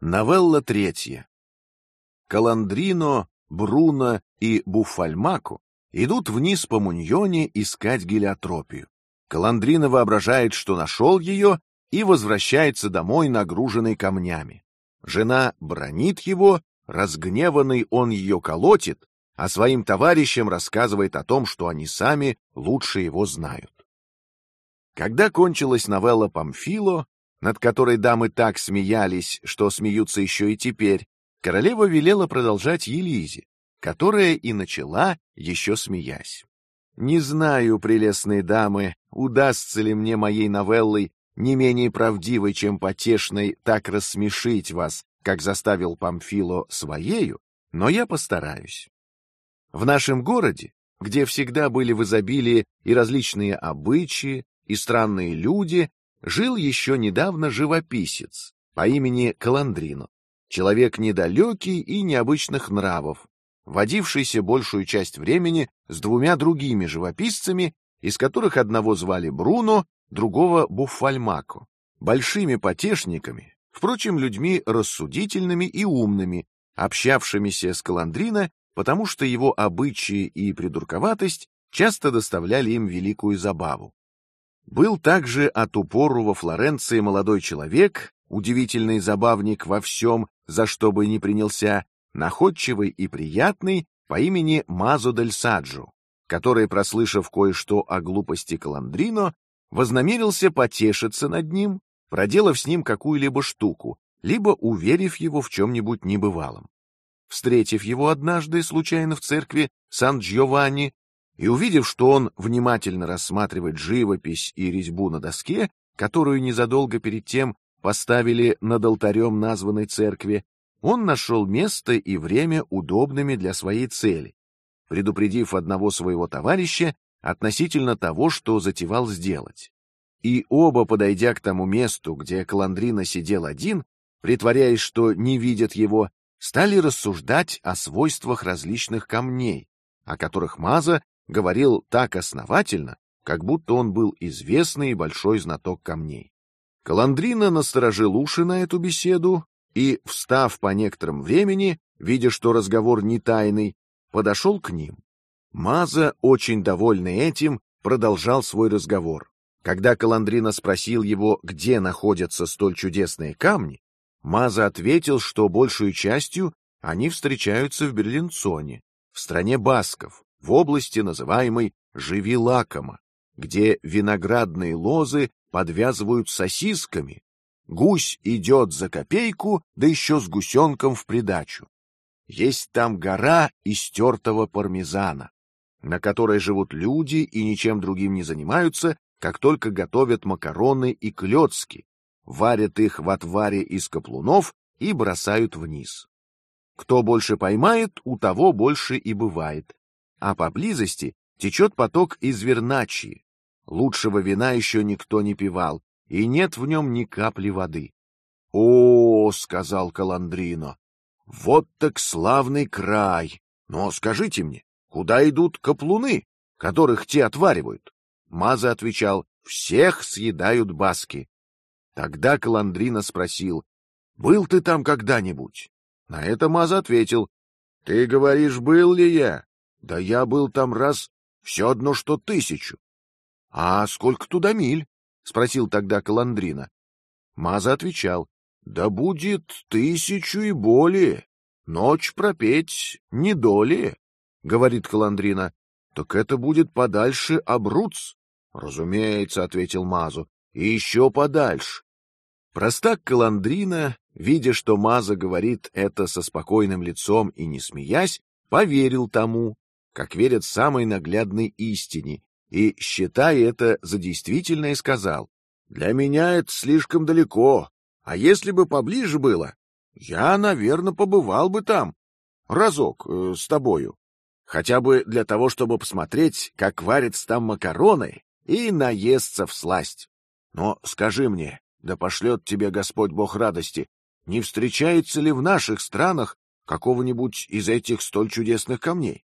Новелла третья. Каландрино, Бруно и Буфальмаку идут вниз по Муньоне искать гелиотропию. Каландрино воображает, что нашел ее, и возвращается домой, нагруженный камнями. Жена бронит его, разгневанный он ее колотит, а своим товарищам рассказывает о том, что они сами лучше его знают. Когда кончилась новелла Памфило, над которой дамы так смеялись, что смеются еще и теперь, королева велела продолжать Елизе, которая и начала еще смеясь. Не знаю, прелестные дамы, удастся ли мне моей новеллой не менее правдивой, чем потешной, так рассмешить вас, как заставил Памфило своею, но я постараюсь. В нашем городе, где всегда были в изобилии и различные обычаи, и странные люди, жил еще недавно живописец по имени Каландрино, человек недалекий и необычных нравов, водившийся большую часть времени с двумя другими живописцами, из которых одного звали Бруно, другого Буффальмако, большими потешниками, впрочем, людьми рассудительными и умными, общавшимися с Каландрино, потому что его обычаи и придурковатость часто доставляли им великую забаву. Был также от упору во Флоренции молодой человек, удивительный забавник во всем, за что бы ни принялся, находчивый и приятный по имени Мазо дель Саджо, который, прослышав кое-что о глупости Каландрино, вознамерился потешиться над ним, проделав с ним какую-либо штуку, либо уверив его в чем-нибудь небывалом. Встретив его однажды случайно в церкви Сан-Джованни, и увидев, что он внимательно рассматривает живопись и резьбу на доске, которую незадолго перед тем поставили над алтарем названной церкви, он нашел место и время удобными для своей цели, предупредив одного своего товарища относительно того, что затевал сделать. И оба, подойдя к тому месту, где Каландрина сидел один, притворяясь, что не видят его, стали рассуждать о свойствах различных камней, о которых Маза говорил так основательно, как будто он был известный и большой знаток камней. Каландрина насторожил уши на эту беседу и, встав по некоторым времени, видя, что разговор не тайный, подошел к ним. Маза, очень довольный этим, продолжал свой разговор. Когда Каландрина спросил его, где находятся столь чудесные камни, Маза ответил, что большую частью они встречаются в Берлинцоне, в стране басков, в области, называемой Живилакома, где виноградные лозы подвязывают сосисками, гусь идет за копейку, да еще с гусенком в придачу. Есть там гора истертого пармезана, на которой живут люди и ничем другим не занимаются, как только готовят макароны и клетки, варят их в отваре из каплунов и бросают вниз. Кто больше поймает, у того больше и бывает а поблизости течет поток из Верначи. Лучшего вина еще никто не пивал, и нет в нем ни капли воды. О, сказал Каландрино, вот так славный край. Но скажите мне, куда идут каплуны, которых те отваривают? Маза отвечал: всех съедают баски. Тогда Каландрино спросил: был ты там когда-нибудь? На это Маза ответил: ты говоришь, был ли я? Да я был там раз все одно что тысячу. А сколько туда миль? спросил тогда Каландрина. Маза отвечал: да будет тысячу и более. Ночь пропеть не доли, говорит Каландрина. Так это будет подальше Абруц. Разумеется, ответил Мазу. И еще подальше. Простак Каландрина, видя, что Маза говорит это со спокойным лицом и не смеясь, поверил тому как верят самой наглядной истине, и, считая это за действительное, сказал: "Для меня это слишком далеко, а если бы поближе было, я, наверное, побывал бы там разок э, с тобою, хотя бы для того, чтобы посмотреть, как варятся там макароны и наесться в сласть. Но скажи мне, да пошлет тебе Господь Бог радости, не встречается ли в наших странах какого-нибудь из этих столь чудесных камней?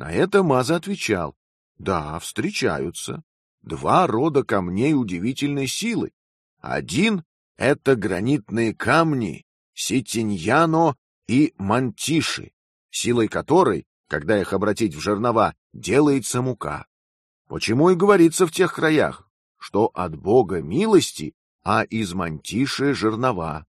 На это Маза отвечал: да, встречаются два рода камней удивительной силы. Один — это гранитные камни, Ситиньяно и Мантиши, силой которой, когда их обратить в жернова, делается мука. Почему и говорится в тех краях, что от Бога милости, а из Мантиши жернова.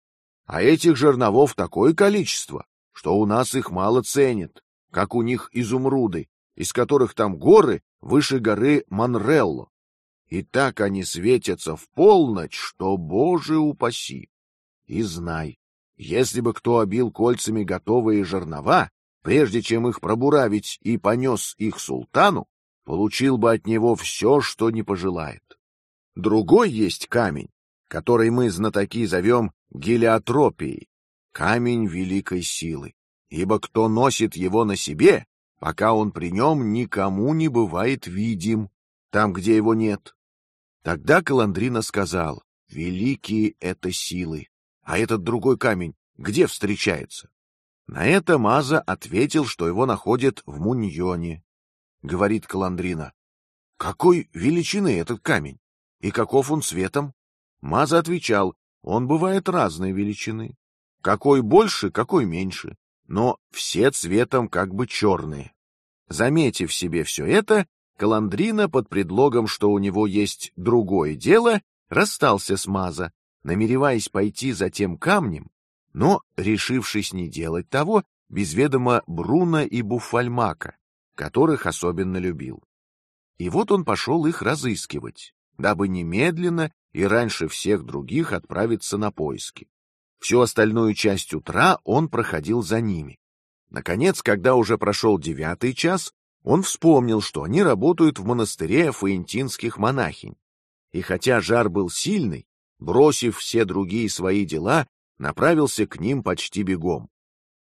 А этих жерновов такое количество, что у нас их мало ценят, как у них изумруды, из которых там горы выше горы Монрелло. И так они светятся в полночь, что, Боже упаси! И знай, если бы кто обил кольцами готовые жернова, прежде чем их пробуравить и понес их султану, получил бы от него все, что не пожелает. Другой есть камень, который мы знатоки зовем гелиотропией, камень великой силы, ибо кто носит его на себе, пока он при нем никому не бывает видим, там, где его нет. Тогда Каландрина сказал: великие это силы, а этот другой камень где встречается? На это Маза ответил, что его находят в Муньоне. Говорит Каландрина: какой величины этот камень и каков он цветом? Маза отвечал: он бывает разной величины, какой больше, какой меньше, но все цветом как бы черные. Заметив себе все это, Каландрина под предлогом, что у него есть другое дело, расстался с Маза, намереваясь пойти за тем камнем, но решившись не делать того без ведома Бруна и Буфальмака, которых особенно любил. И вот он пошел их разыскивать, дабы немедленно и раньше всех других отправиться на поиски. Всю остальную часть утра он проходил за ними. Наконец, когда уже прошел девятый час, он вспомнил, что они работают в монастыре фаентинских монахинь. И хотя жар был сильный, бросив все другие свои дела, направился к ним почти бегом.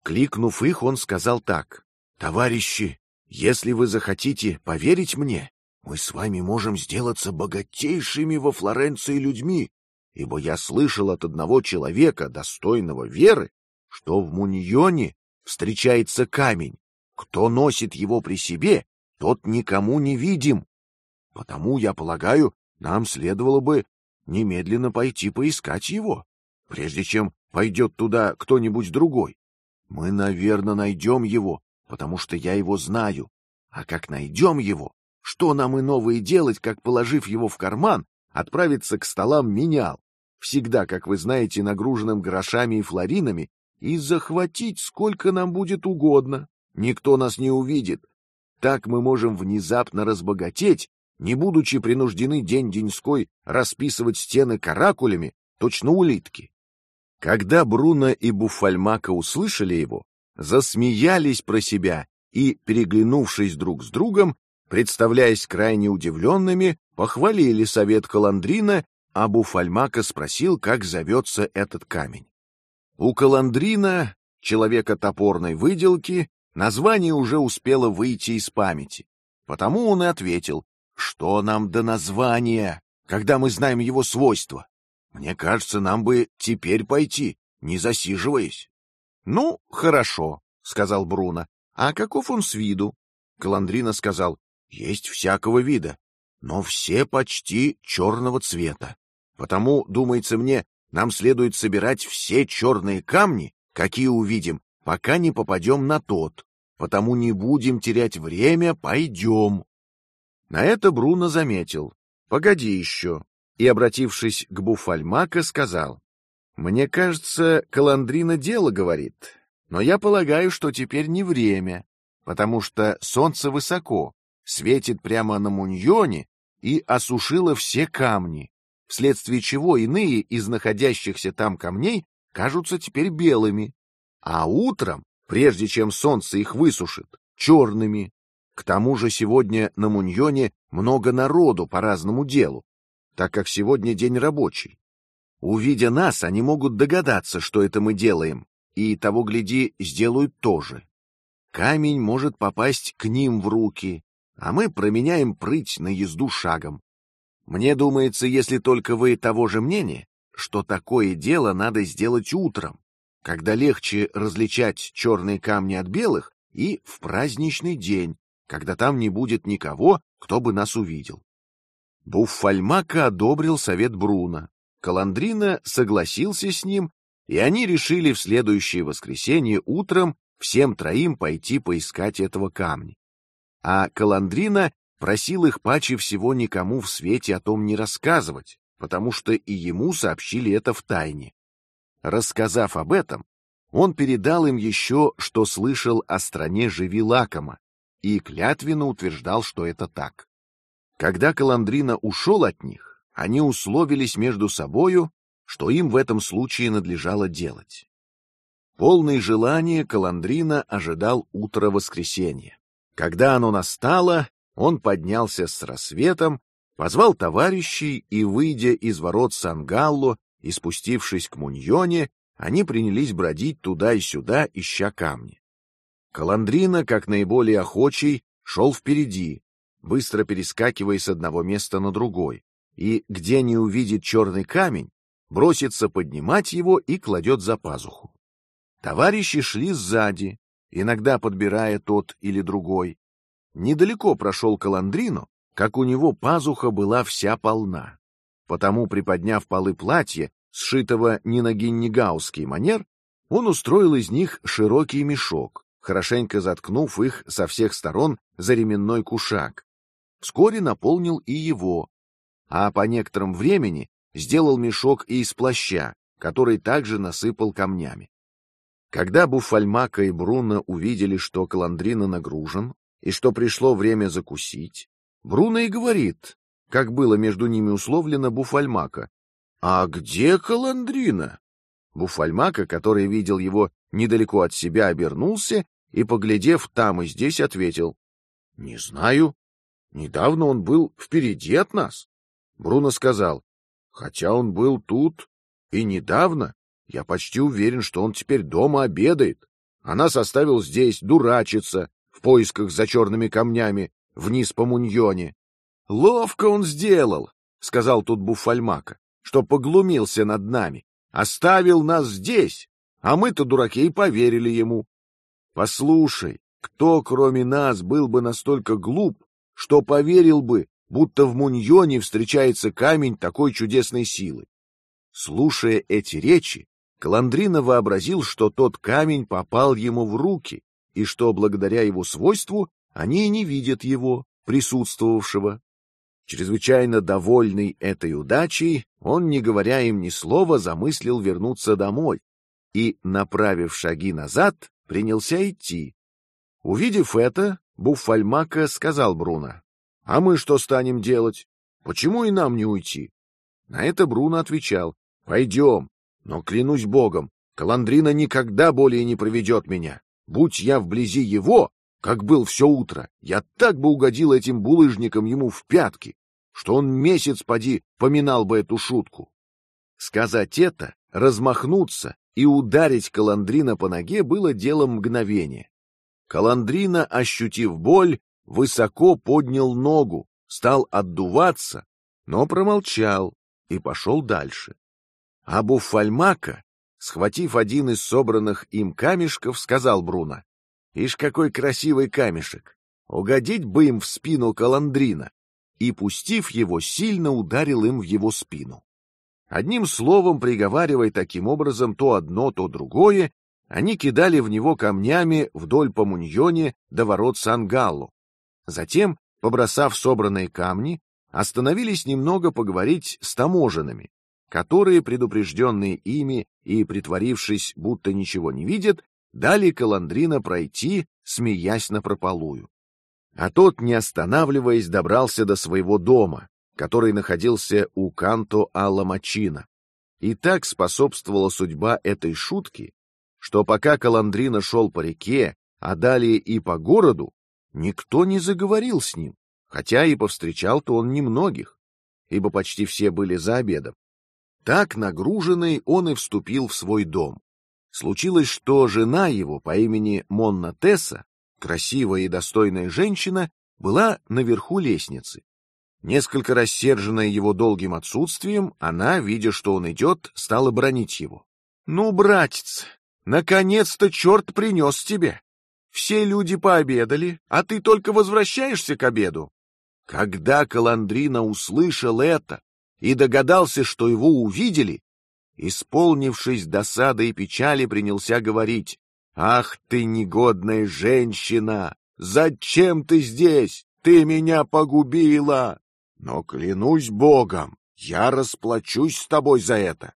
Кликнув их, он сказал так: "Товарищи, если вы захотите поверить мне, мы с вами можем сделаться богатейшими во Флоренции людьми, ибо я слышал от одного человека, достойного веры, что в Муньоне встречается камень. Кто носит его при себе, тот никому не видим. Потому я полагаю, нам следовало бы немедленно пойти поискать его, прежде чем пойдет туда кто-нибудь другой. Мы, наверное, найдем его, потому что я его знаю. А как найдем его, что нам и новое делать, как положив его в карман, отправиться к столам менял, всегда, как вы знаете, нагруженным грошами и флоринами, и захватить сколько нам будет угодно. Никто нас не увидит. Так мы можем внезапно разбогатеть, не будучи принуждены день деньской расписывать стены каракулями, точно улитки. Когда Бруно и Буфальмака услышали его, засмеялись про себя и, переглянувшись друг с другом, представляясь крайне удивленными, похвалили совет Каландрина, а Буфальмака спросил, как зовется этот камень. У Каландрина, человека топорной выделки, название уже успело выйти из памяти, потому он и ответил: "Что нам до названия, когда мы знаем его свойства? Мне кажется, нам бы теперь пойти, не засиживаясь". "Ну, хорошо", сказал Бруно. "А каков он с виду?" Каландрина сказал: "Есть всякого вида, но все почти черного цвета. Потому, думается мне, нам следует собирать все черные камни, какие увидим, пока не попадем на тот. Потому не будем терять время, пойдем. На это Бруно заметил: "Погоди еще", и, обратившись к Буфальмака, сказал: "Мне кажется, Каландрина дело говорит, но я полагаю, что теперь не время, потому что солнце высоко, светит прямо на Муньоне и осушило все камни, вследствие чего иные из находящихся там камней кажутся теперь белыми, а утром, прежде чем солнце их высушит, черными. К тому же сегодня на Муньоне много народу по разному делу, так как сегодня день рабочий. Увидя нас, они могут догадаться, что это мы делаем, и того гляди сделают тоже. Камень может попасть к ним в руки, а мы променяем прыть на езду шагом. Мне думается, если только вы того же мнения, что такое дело надо сделать утром, когда легче различать черные камни от белых, и в праздничный день, когда там не будет никого, кто бы нас увидел. Буффальмака одобрил совет Бруно. Каландрина согласился с ним и они решили в следующее воскресенье утром всем троим пойти поискать этого камня. А Каландрина просил их паче всего никому в свете о том не рассказывать, потому что и ему сообщили это в тайне. Рассказав об этом, он передал им еще, что слышал о стране Живилакома, и клятвенно утверждал, что это так. Когда Каландрина ушел от них, они условились между собою, что им в этом случае надлежало делать. Полный желания Каландрина ожидал утро воскресенья. Когда оно настало, он поднялся с рассветом, позвал товарищей и, выйдя из ворот Сангалло и спустившись к Муньоне, они принялись бродить туда и сюда, ища камни. Каландрина, как наиболее охочий, шел впереди, быстро перескакивая с одного места на другой, и где не увидит черный камень, бросится поднимать его и кладет за пазуху. Товарищи шли сзади, иногда подбирая тот или другой. Недалеко прошел Каландрину, как у него пазуха была вся полна. Потому, приподняв полы платья, сшитого не на гиннигауский манер, он устроил из них широкий мешок, хорошенько заткнув их со всех сторон за ременной кушак. Вскоре наполнил и его, а по некоторым времени сделал мешок и из плаща, который также насыпал камнями. Когда Буфальмака и Бруно увидели, что Каландрина нагружен и что пришло время закусить, Бруно и говорит, как было между ними условлено Буфальмака: "А где Каландрина?" Буфальмака, который видел его недалеко от себя, обернулся и, поглядев там и здесь, ответил: "Не знаю. Недавно он был впереди от нас." Бруно сказал: "Хотя он был тут и недавно, я почти уверен, что он теперь дома обедает. Она составил здесь дурачиться в поисках за черными камнями вниз по Муньоне. Ловко он сделал, сказал тут Буфальмака, что поглумился над нами, оставил нас здесь, а мы-то дураки и поверили ему. Послушай, кто кроме нас был бы настолько глуп, что поверил бы, будто в Муньоне встречается камень такой чудесной силы? Слушая эти речи, Каландрина вообразил, что тот камень попал ему в руки, и что благодаря его свойству они не видят его присутствовавшего. Чрезвычайно довольный этой удачей, он, не говоря им ни слова, замыслил вернуться домой и, направив шаги назад, принялся идти. Увидев это, Буффальмака сказал Бруно: "А мы что станем делать? Почему и нам не уйти?" На это Бруно отвечал: "Пойдем, но клянусь Богом, Каландрина никогда более не проведет меня. Будь я вблизи его, как был все утро, я так бы угодил этим булыжником ему в пятки, что он месяц поди поминал бы эту шутку. Сказать это, размахнуться и ударить Каландрина по ноге было делом мгновения. Каландрина, ощутив боль, высоко поднял ногу, стал отдуваться, но промолчал и пошел дальше. А Буфальмака, схватив один из собранных им камешков, сказал Бруно: "Ишь какой красивый камешек! Угодить бы им в спину Каландрина!" И пустив его, сильно ударил им в его спину. Одним словом, приговаривая таким образом то одно, то другое, они кидали в него камнями вдоль по Муньоне до ворот Сан-Галло. Затем, побросав собранные камни, остановились немного поговорить с таможенными, которые, предупрежденные ими и притворившись, будто ничего не видят, дали Каландрина пройти, смеясь на прополую. А тот, не останавливаясь, добрался до своего дома, который находился у Канто Алла Мачина. И так способствовала судьба этой шутки, что пока Каландрина шел по реке, а далее и по городу, никто не заговорил с ним, хотя и повстречал-то он немногих, ибо почти все были за обедом. Так нагруженный он и вступил в свой дом. Случилось, что жена его по имени Монна Тесса, красивая и достойная женщина, была наверху лестницы. Несколько рассерженная его долгим отсутствием, она, видя, что он идет, стала бронить его. Ну, братец, наконец-то черт принес тебе. Все люди пообедали, а ты только возвращаешься к обеду. Когда Каландрина услышал это, и догадался, что его увидели, исполнившись досады и печали, принялся говорить: "Ах ты негодная женщина! Зачем ты здесь? Ты меня погубила! Но клянусь Богом, я расплачусь с тобой за это".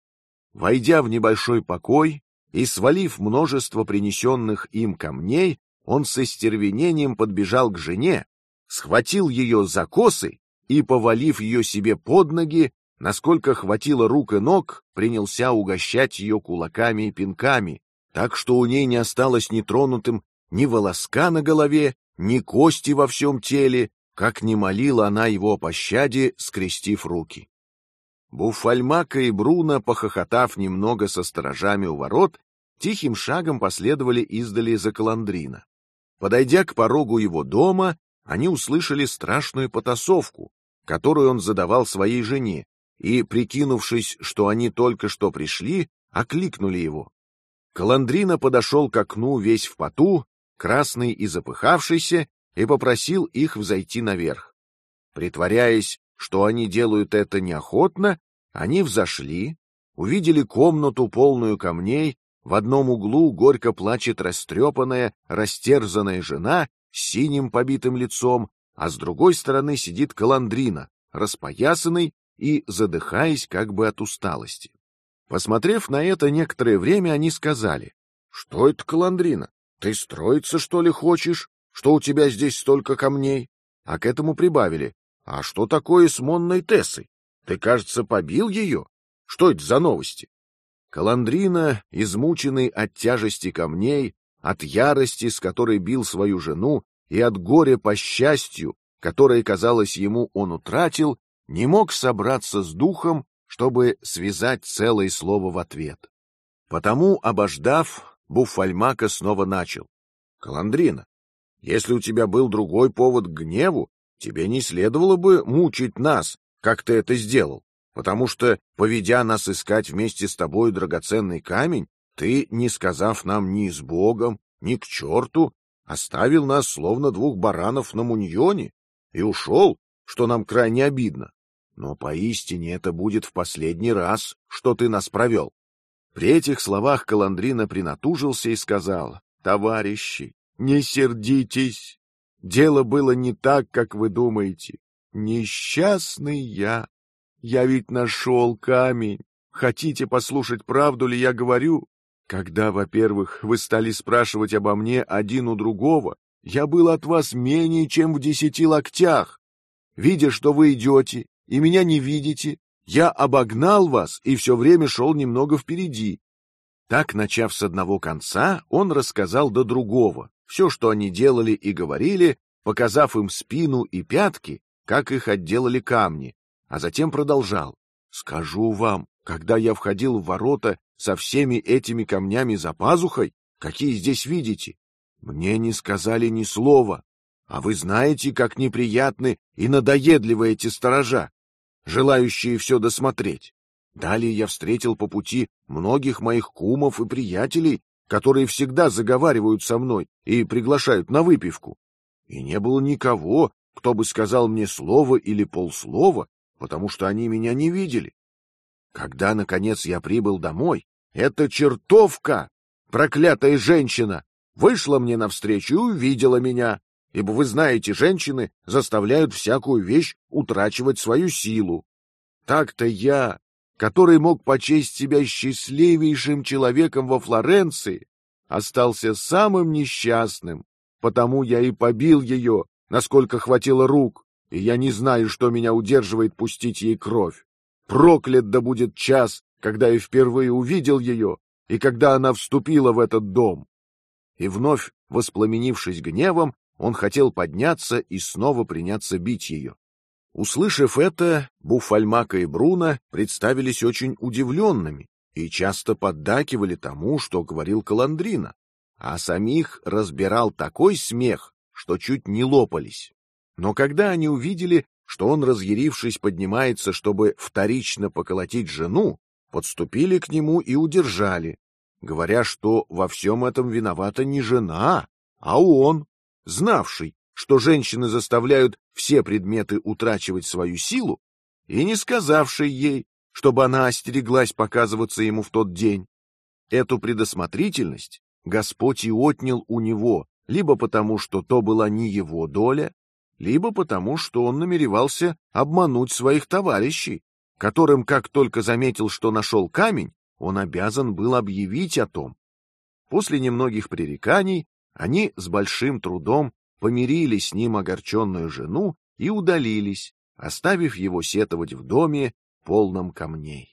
Войдя в небольшой покой и свалив множество принесенных им камней, он с истервенением подбежал к жене, схватил ее за косы и, повалив ее себе под ноги, насколько хватило рук и ног, принялся угощать ее кулаками и пинками, так что у ней не осталось нетронутым ни волоска на голове, ни кости во всем теле, как не молила она его о пощаде, скрестив руки. Буфальмака и Бруно, похохотав немного со сторожами у ворот, тихим шагом последовали издали за Каландрина. Подойдя к порогу его дома, они услышали страшную потасовку, которую он задавал своей жене, и, прикинувшись, что они только что пришли, окликнули его. Каландрина подошел к окну весь в поту, красный и запыхавшийся, и попросил их взойти наверх. Притворяясь, что они делают это неохотно, они взошли, увидели комнату полную камней, в одном углу горько плачет растрепанная, растерзанная жена с синим побитым лицом, а с другой стороны сидит Каландрина, распоясанный и задыхаясь как бы от усталости. Посмотрев на это некоторое время, они сказали: "Что это, Каландрина? Ты строиться что ли хочешь? Что у тебя здесь столько камней?" А к этому прибавили: "А что такое с Монной Тессой? Ты, кажется, побил ее? Что это за новости?" Каландрина, измученный от тяжести камней, от ярости, с которой бил свою жену, и от горя по счастью, которое казалось ему он утратил, не мог собраться с духом, чтобы связать целое слово в ответ. Потому, обождав, Буфальмака снова начал: "Каландрина, если у тебя был другой повод к гневу, тебе не следовало бы мучить нас, как ты это сделал, потому что, поведя нас искать вместе с тобой драгоценный камень, ты, не сказав нам ни с Богом, ни к черту, оставил нас словно двух баранов на муньоне и ушел, что нам крайне обидно. Но поистине это будет в последний раз, что ты нас провел. При этих словах Каландрина принатужился и сказал: "Товарищи, не сердитесь. Дело было не так, как вы думаете. Несчастный я. Я ведь нашел камень. Хотите послушать правду ли я говорю? Когда, во-первых, вы стали спрашивать обо мне один у другого, я был от вас менее чем в десяти локтях. Видя, что вы идете и меня не видите, я обогнал вас и все время шел немного впереди. Так, начав с одного конца, он рассказал до другого все, что они делали и говорили, показав им спину и пятки, как их отделали камни, а затем продолжал: "Скажу вам, когда я входил в ворота со всеми этими камнями за пазухой, какие здесь видите, мне не сказали ни слова, а вы знаете, как неприятны и надоедливы эти сторожа желающие все досмотреть. Далее я встретил по пути многих моих кумов и приятелей, которые всегда заговаривают со мной и приглашают на выпивку. И не было никого, кто бы сказал мне слово или полслова, потому что они меня не видели. Когда наконец я прибыл домой, эта чертовка, проклятая женщина, вышла мне навстречу и увидела меня, ибо вы знаете, женщины заставляют всякую вещь утрачивать свою силу. Так-то я, который мог почесть себя счастливейшим человеком во Флоренции, остался самым несчастным, потому я и побил ее, насколько хватило рук, и я не знаю, что меня удерживает пустить ей кровь. Проклят да будет час, когда я впервые увидел ее и когда она вступила в этот дом. И вновь, воспламенившись гневом, он хотел подняться и снова приняться бить ее. Услышав это, Буфальмака и Бруно представились очень удивленными и часто поддакивали тому, что говорил Каландрина, а самих разбирал такой смех, что чуть не лопались. Но когда они увидели, что он, разъярившись, поднимается, чтобы вторично поколотить жену, подступили к нему и удержали, говоря, что во всем этом виновата не жена, а он знавший, что женщины заставляют все предметы утрачивать свою силу, и не сказавший ей, чтобы она остереглась показываться ему в тот день. Эту предосмотрительность Господь и отнял у него, либо потому, что то была не его доля, либо потому, что он намеревался обмануть своих товарищей, которым, как только заметил, что нашел камень, он обязан был объявить о том. После немногих пререканий они с большим трудом помирили с ним огорченную жену и удалились, оставив его сетовать в доме полном камней.